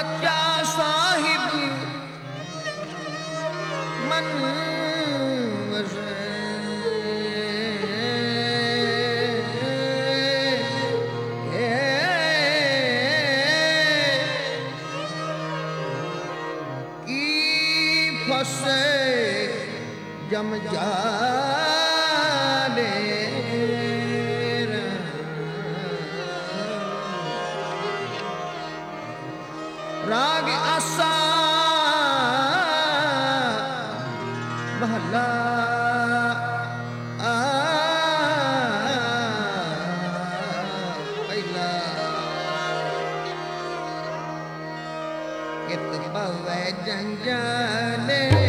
ਸੱਚਾ ਸਾਹਿਬ ਮਨ ਵਸੇ ਕੀ ਫਸੇ ਜਮ ਕਿਤ ਭਵੈ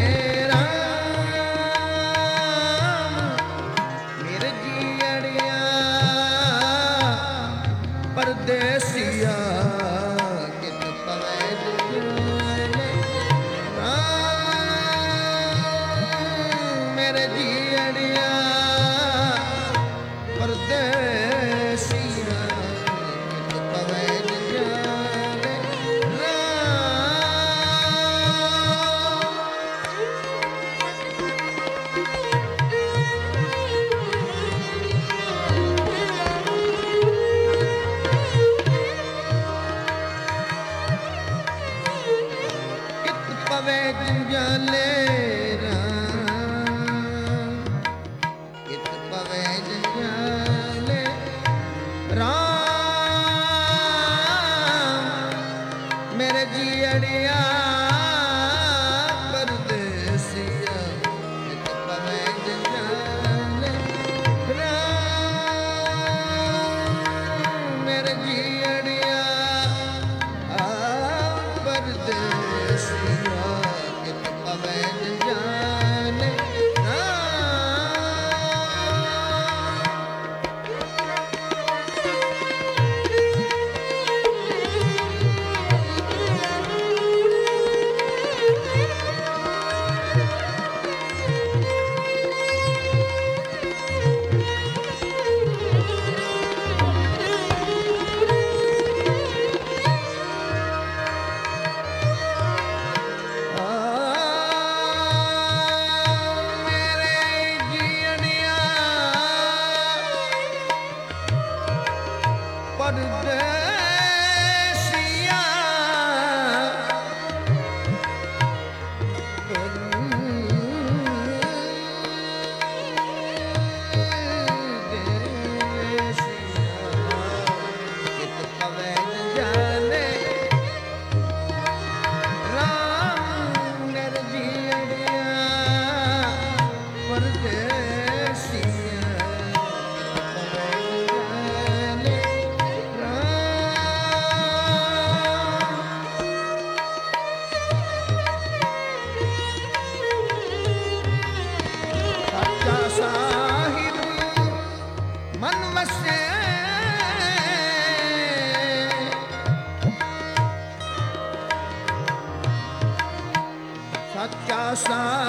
passar.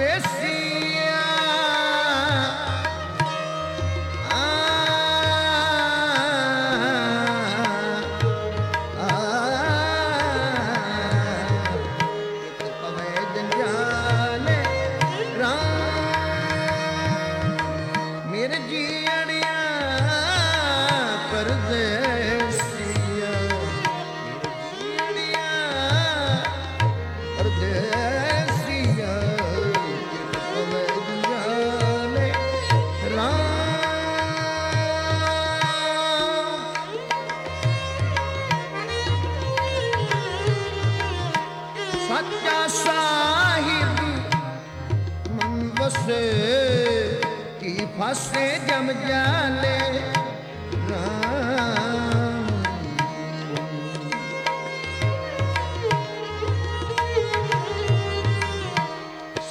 desse.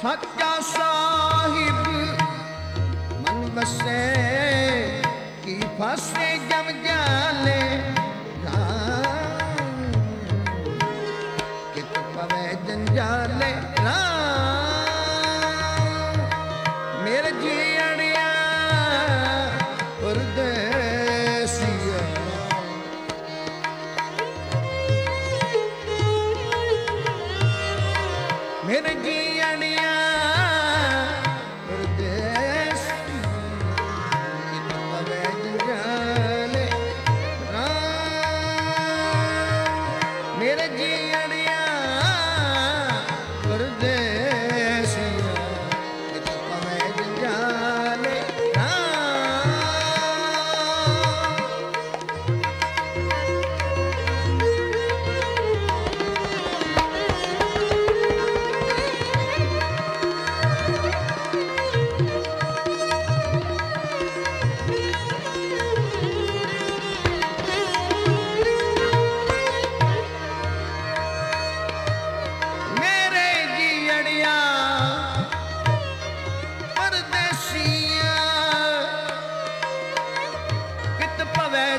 ਸੱਚਾ ਸਾਹਿਬ, ਮਨ ਵਸੇ ਕੀ ਫਸੇ ਜਮ ਜਾਲੇ, ਰਾਮ ਕਿਤ ਜੰਜਾਲੇ, ਰਾਮ ਮੇਰੇ ਜੀਣਿਆ ਪਰਦੇਸੀਆ। ਮੇਰੇ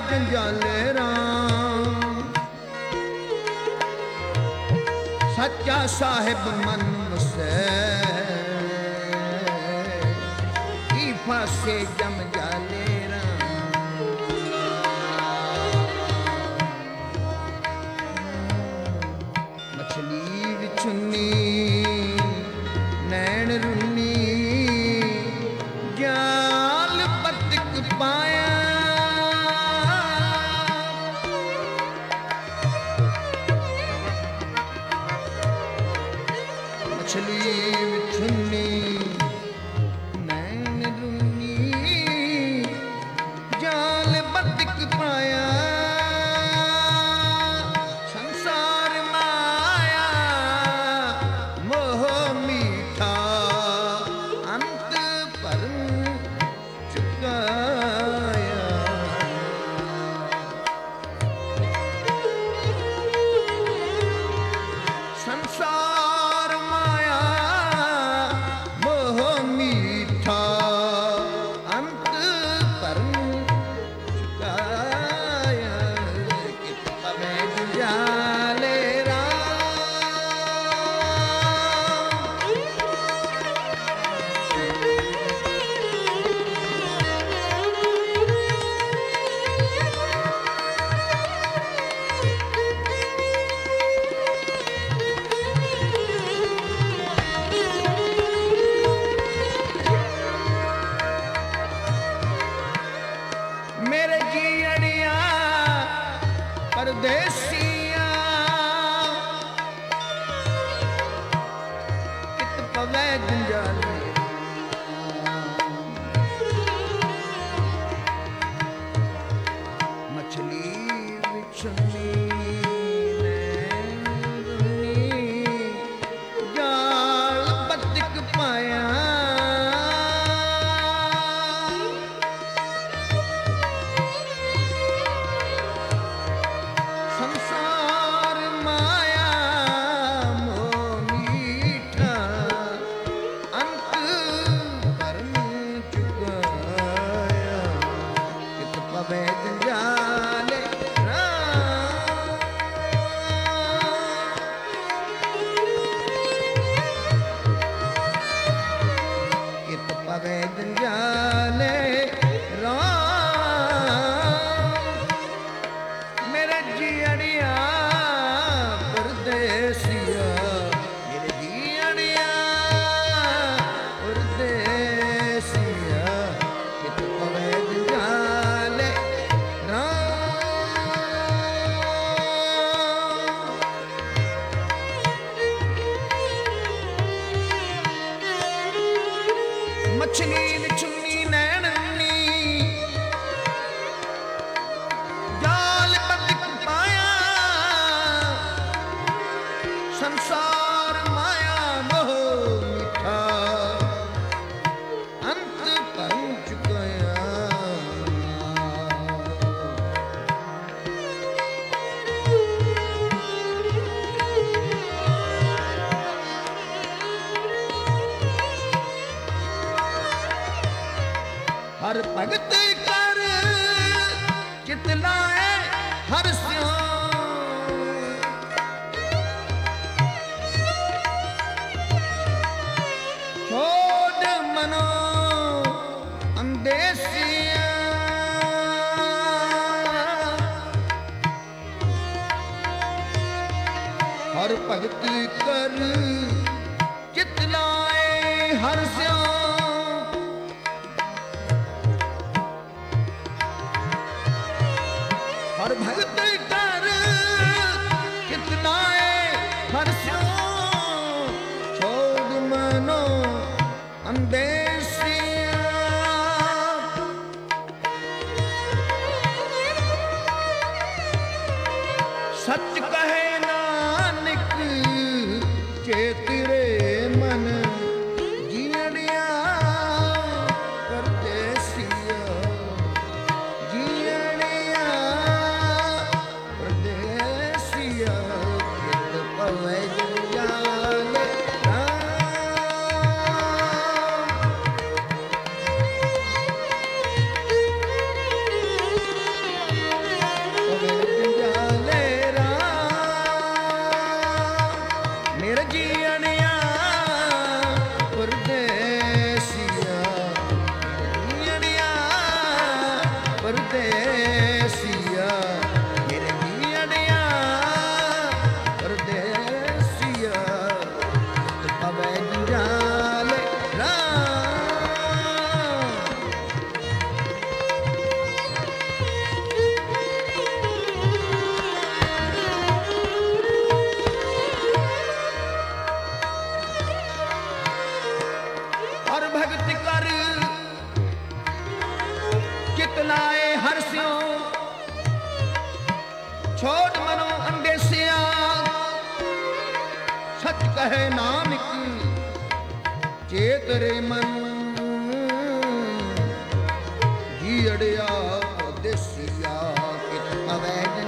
ਜੰਜਾਲੇ ਰਾਮ। ਸੱਚਾ ਸਾਹਿਬ ਮਨ ਮਸੈ ਕੀ ਫਾਸੇ ਜਮ ਹਰ ਭਗਤ ਕਰ। ਚਿਤ ਲਾਏ ਹਰ ਸਿਉ। ਛੋੜ ਮਨੋ ਅੰਦੇਸੀਆਂ। ਹਰ ਭਗਤ ਕਰ। ਚਿਤ ਲਾਏ ਹਰ ਸਿਉ। ਹਰ ਭਗਤ ਕਰ ਕਿਤਨਾਏ ਹਰ ਸਿਓ ਛੋੜ ਮਨੋ ਅੰਦੇਸੀਆਂ। ਸੱਚ ਕਹੇ ਨਾਨਕ ਚੇਤਰੇ ലോകിത്മവേണ